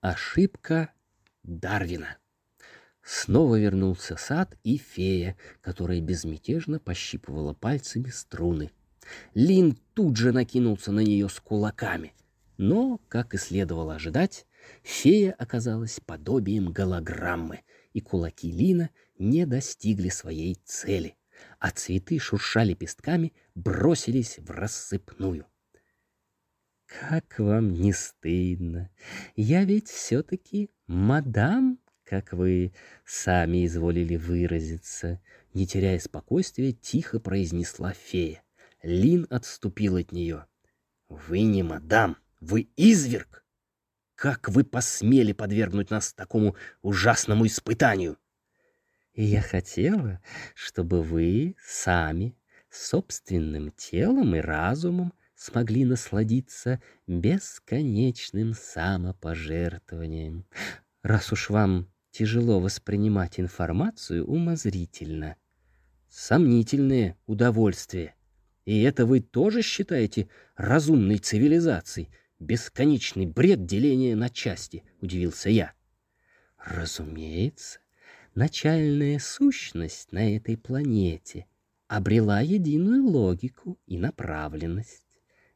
Ошибка Дарвина. Снова вернулся сад и фея, которая безмятежно пощипывала пальцами струны. Лин тут же накинулся на нее с кулаками. Но, как и следовало ожидать, фея оказалась подобием голограммы, и кулаки Лина не достигли своей цели, а цветы, шурша лепестками, бросились в рассыпную. «Как вам не стыдно? Я ведь все-таки мадам, как вы сами изволили выразиться», не теряя спокойствия, тихо произнесла фея. Лин отступил от нее. «Вы не мадам, вы изверг! Как вы посмели подвергнуть нас такому ужасному испытанию?» И я хотела, чтобы вы сами, собственным телом и разумом, смогли насладиться бесконечным самопожертвованием. Раз уж вам тяжело воспринимать информацию умозрительно. Сомнительное удовольствие. И это вы тоже считаете разумной цивилизацией? Бесконечный бред деления на части, удивился я. Разумеется, начальная сущность на этой планете обрела единую логику и направленность.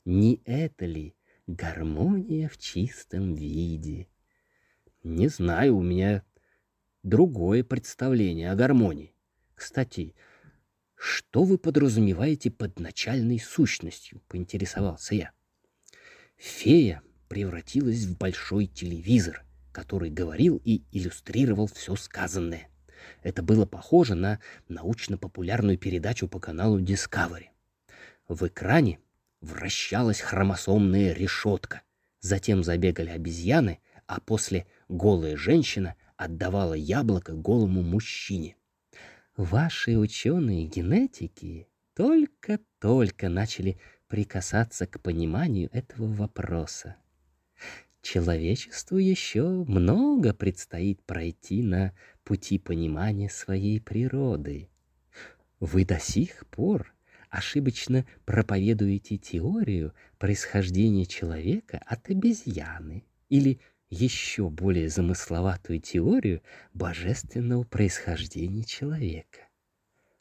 Не это ли гармония в чистом виде? Не знаю, у меня другое представление о гармонии. Кстати, что вы подразумеваете под начальной сущностью? Поинтересовался я. Фея превратилась в большой телевизор, который говорил и иллюстрировал все сказанное. Это было похоже на научно-популярную передачу по каналу Discovery. В экране вращалась хромосомная решетка. Затем забегали обезьяны, а после голая женщина отдавала яблоко голому мужчине. Ваши ученые генетики только-только начали прикасаться к пониманию этого вопроса. Человечеству еще много предстоит пройти на пути понимания своей природы. Вы до сих пор ошибочно проповедуете теорию происхождения человека от обезьяны или еще более замысловатую теорию божественного происхождения человека.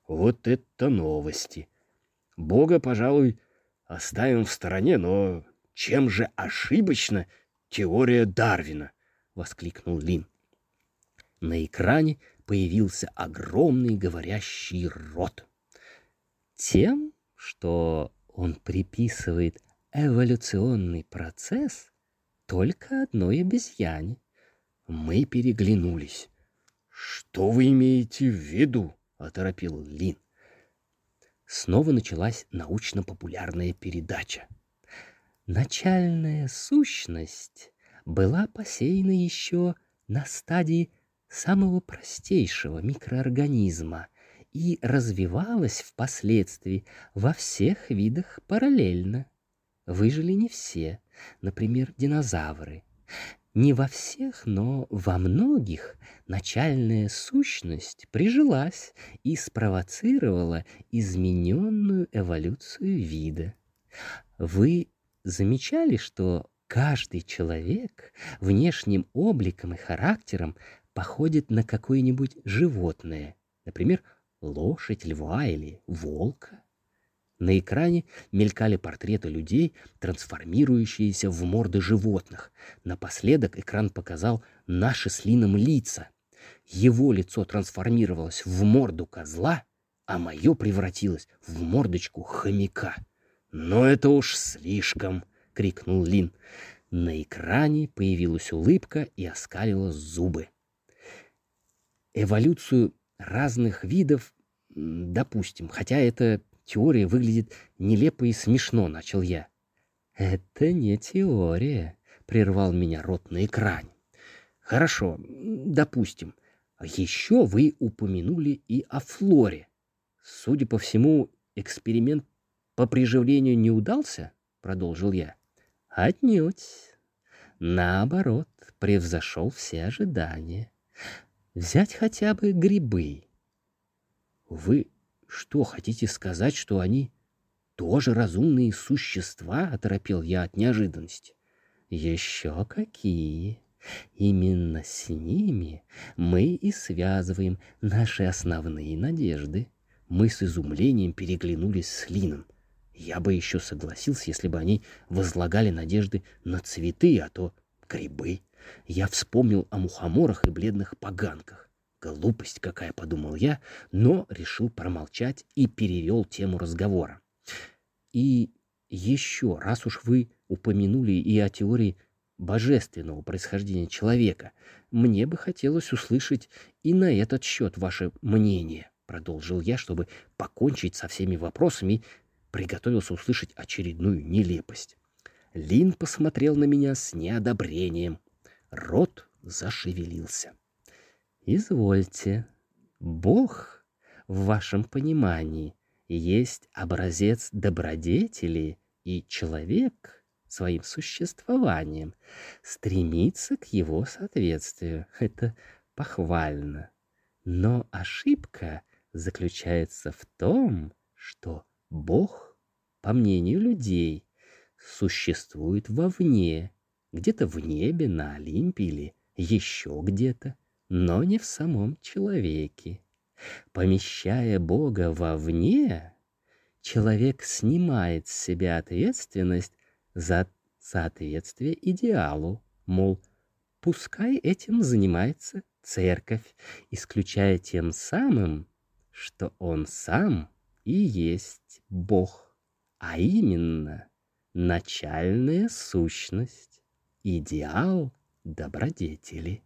Вот это новости! Бога, пожалуй, оставим в стороне, но чем же ошибочна теория Дарвина? — воскликнул Лин. На экране появился огромный говорящий рот. Тем, что он приписывает эволюционный процесс только одной обезьяне. Мы переглянулись. «Что вы имеете в виду?» — оторопил Лин. Снова началась научно-популярная передача. Начальная сущность была посеяна еще на стадии самого простейшего микроорганизма и развивалась впоследствии во всех видах параллельно. Выжили не все, например, динозавры. Не во всех, но во многих начальная сущность прижилась и спровоцировала измененную эволюцию вида. Вы замечали, что каждый человек внешним обликом и характером походит на какое-нибудь животное, например, лошадь, льва или волка. На экране мелькали портреты людей, трансформирующиеся в морды животных. Напоследок экран показал наши с Лином лица. Его лицо трансформировалось в морду козла, а мое превратилось в мордочку хомяка. «Но это уж слишком!» — крикнул Лин. На экране появилась улыбка и оскалила зубы. Эволюцию разных видов, допустим, хотя эта теория выглядит нелепо и смешно, начал я. Это не теория, прервал меня рот на экране. Хорошо, допустим. Еще вы упомянули и о флоре. Судя по всему, эксперимент по приживлению не удался, продолжил я. Отнюдь. Наоборот, превзошел все ожидания. Взять хотя бы грибы. Вы что, хотите сказать, что они тоже разумные существа? Оторопел я от неожиданности. Еще какие! Именно с ними мы и связываем наши основные надежды. Мы с изумлением переглянулись с Лином. Я бы еще согласился, если бы они возлагали надежды на цветы, а то грибы. Я вспомнил о мухоморах и бледных поганках. Глупость какая, подумал я, но решил промолчать и перевел тему разговора. И еще, раз уж вы упомянули и о теории божественного происхождения человека, мне бы хотелось услышать и на этот счет ваше мнение, продолжил я, чтобы покончить со всеми вопросами, приготовился услышать очередную нелепость. Лин посмотрел на меня с неодобрением. Рот зашевелился. Извольте, Бог в вашем понимании есть образец добродетели, и человек своим существованием стремится к его соответствию. Это похвально. Но ошибка заключается в том, что Бог, по мнению людей, существует вовне, где-то в небе, на Олимпе или еще где-то но не в самом человеке. Помещая Бога вовне, человек снимает с себя ответственность за соответствие идеалу, мол, пускай этим занимается церковь, исключая тем самым, что он сам и есть Бог, а именно начальная сущность, идеал добродетели.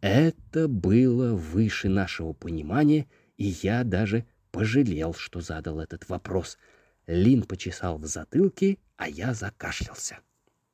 Это было выше нашего понимания, и я даже пожалел, что задал этот вопрос. Лин почесал в затылке, а я закашлялся.